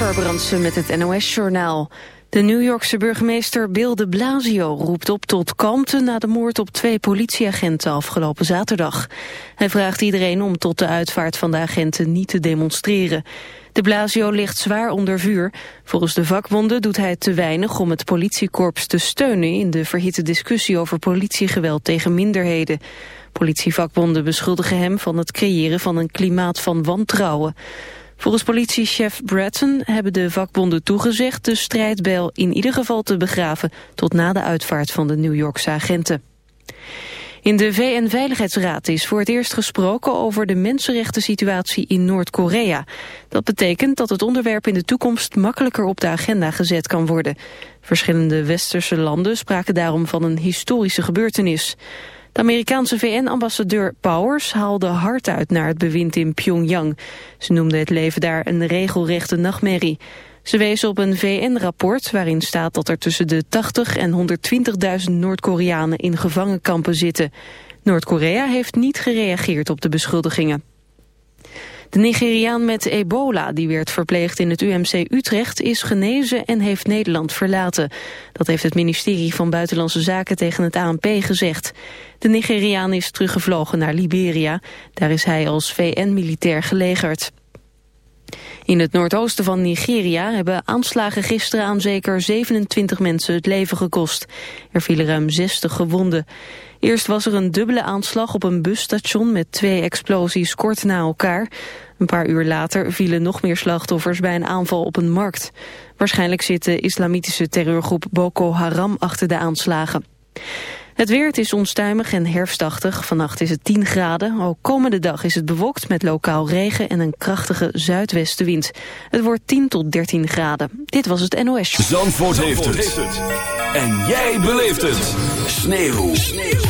Amber met het NOS-journaal. De New Yorkse burgemeester Bill de Blasio roept op tot kalmte... na de moord op twee politieagenten afgelopen zaterdag. Hij vraagt iedereen om tot de uitvaart van de agenten niet te demonstreren. De Blasio ligt zwaar onder vuur. Volgens de vakbonden doet hij te weinig om het politiekorps te steunen... in de verhitte discussie over politiegeweld tegen minderheden. Politievakbonden beschuldigen hem van het creëren van een klimaat van wantrouwen. Volgens politiechef Bratton hebben de vakbonden toegezegd de strijdbel in ieder geval te begraven tot na de uitvaart van de New Yorkse agenten. In de VN-veiligheidsraad is voor het eerst gesproken over de mensenrechten situatie in Noord-Korea. Dat betekent dat het onderwerp in de toekomst makkelijker op de agenda gezet kan worden. Verschillende westerse landen spraken daarom van een historische gebeurtenis. De Amerikaanse VN-ambassadeur Powers haalde hard uit naar het bewind in Pyongyang. Ze noemde het leven daar een regelrechte nachtmerrie. Ze wees op een VN-rapport waarin staat dat er tussen de 80 en 120.000 Noord-Koreanen in gevangenkampen zitten. Noord-Korea heeft niet gereageerd op de beschuldigingen. De Nigeriaan met ebola, die werd verpleegd in het UMC Utrecht, is genezen en heeft Nederland verlaten. Dat heeft het ministerie van Buitenlandse Zaken tegen het ANP gezegd. De Nigeriaan is teruggevlogen naar Liberia. Daar is hij als VN-militair gelegerd. In het noordoosten van Nigeria hebben aanslagen gisteren aan zeker 27 mensen het leven gekost. Er vielen ruim 60 gewonden. Eerst was er een dubbele aanslag op een busstation met twee explosies kort na elkaar. Een paar uur later vielen nog meer slachtoffers bij een aanval op een markt. Waarschijnlijk zit de islamitische terreurgroep Boko Haram achter de aanslagen. Het weer, het is onstuimig en herfstachtig. Vannacht is het 10 graden. Ook komende dag is het bewolkt met lokaal regen en een krachtige zuidwestenwind. Het wordt 10 tot 13 graden. Dit was het NOS. Zandvoort, heeft, het. En jij beleeft het. Sneeuw. Sneeuw.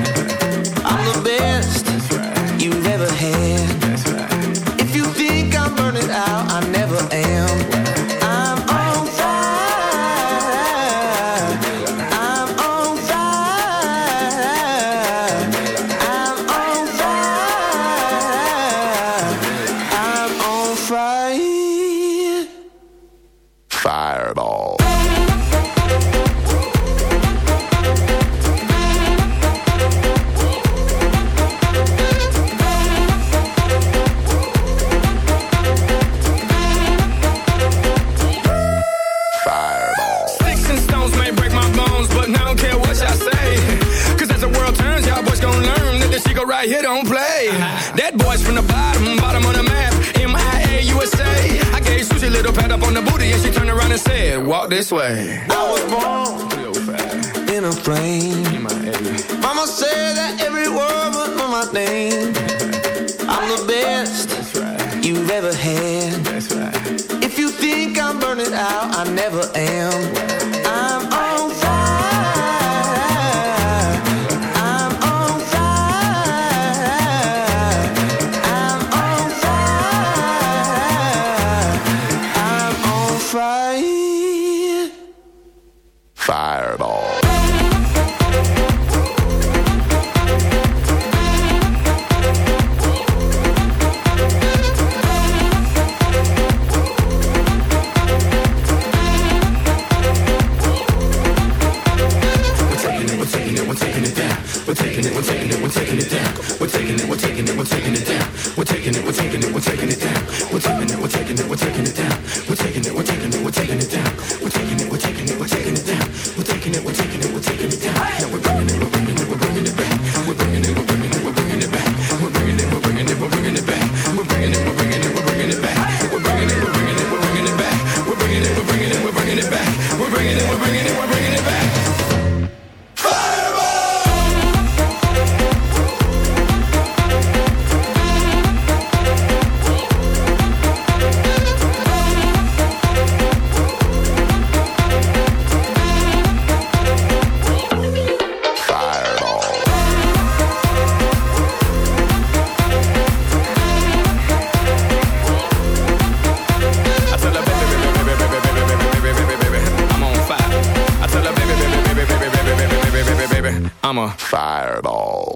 right here don't play. That boy's from the bottom, bottom of the map. MIA USA. I gave Susie a little pat up on the booty and she turned around and said, Walk this way. I was born in a frame. Mama said that every word was my name. I'm the best that's right. you've ever had. That's Right. If you think I'm burning out, I never am. I'm I'm a Fireball.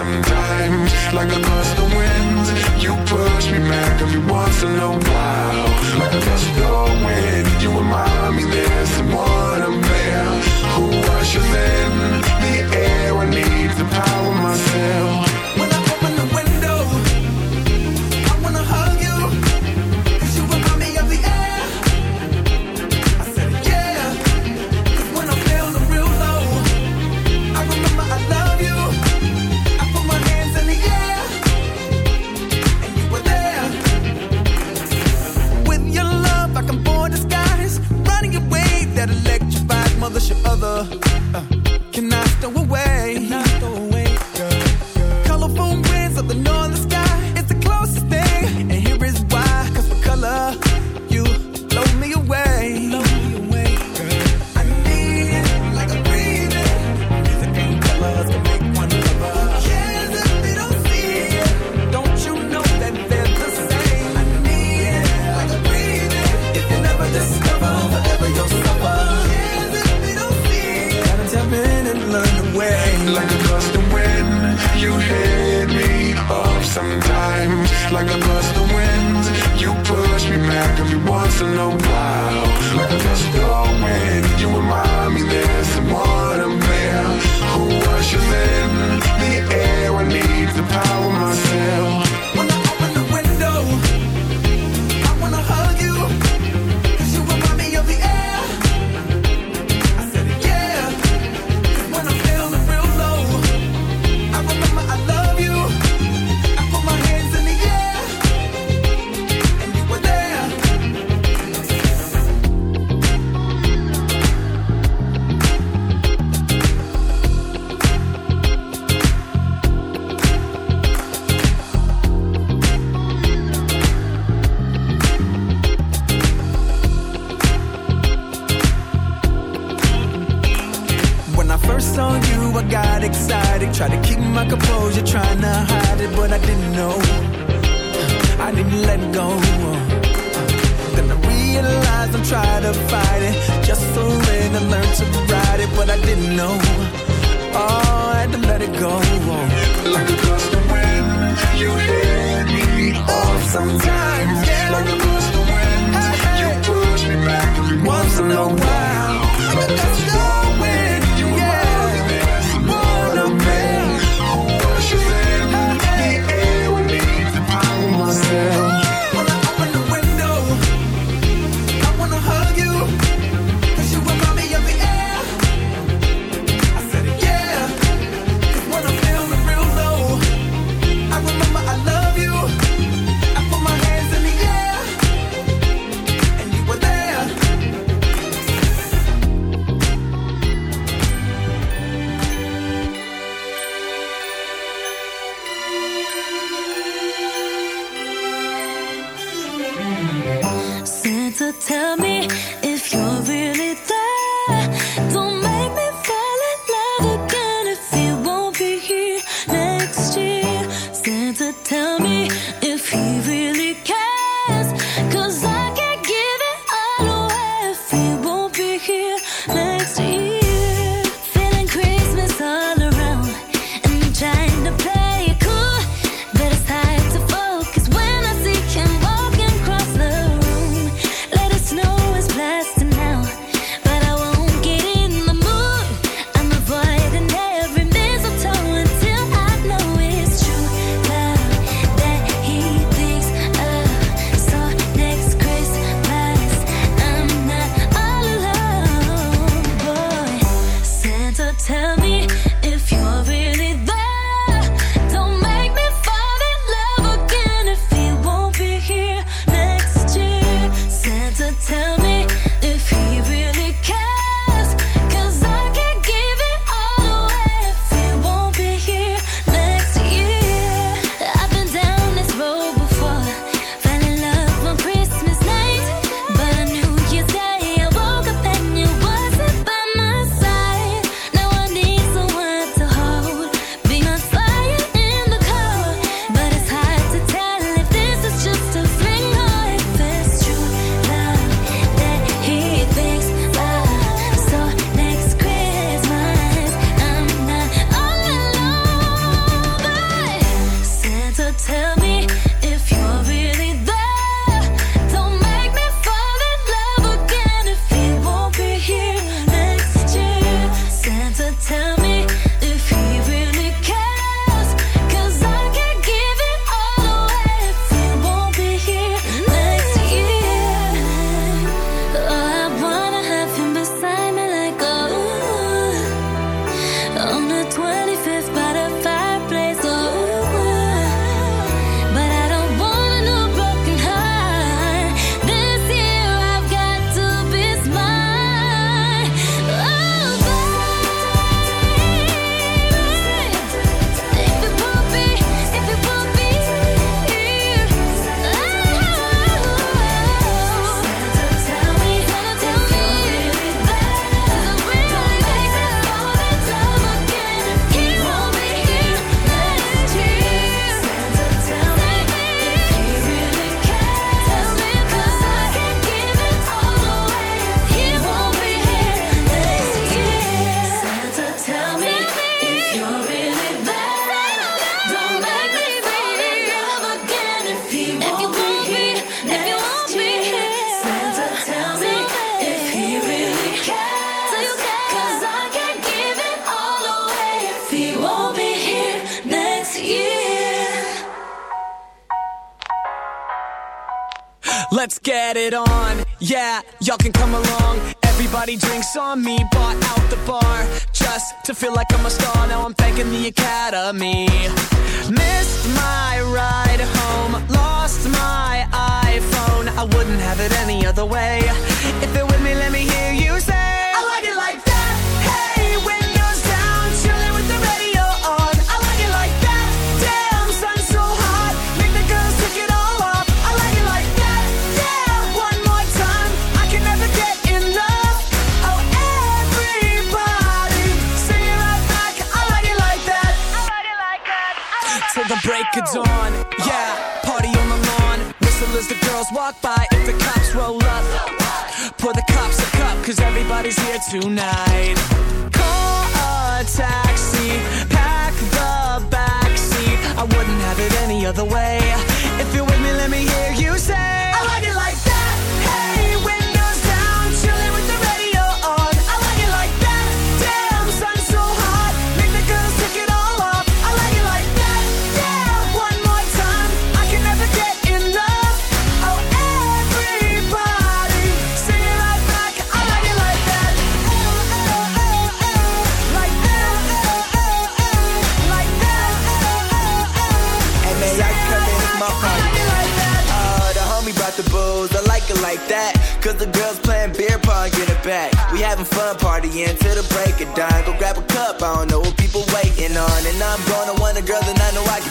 sometimes, like a gust of winds. You push me back every you want to know why. Y'all can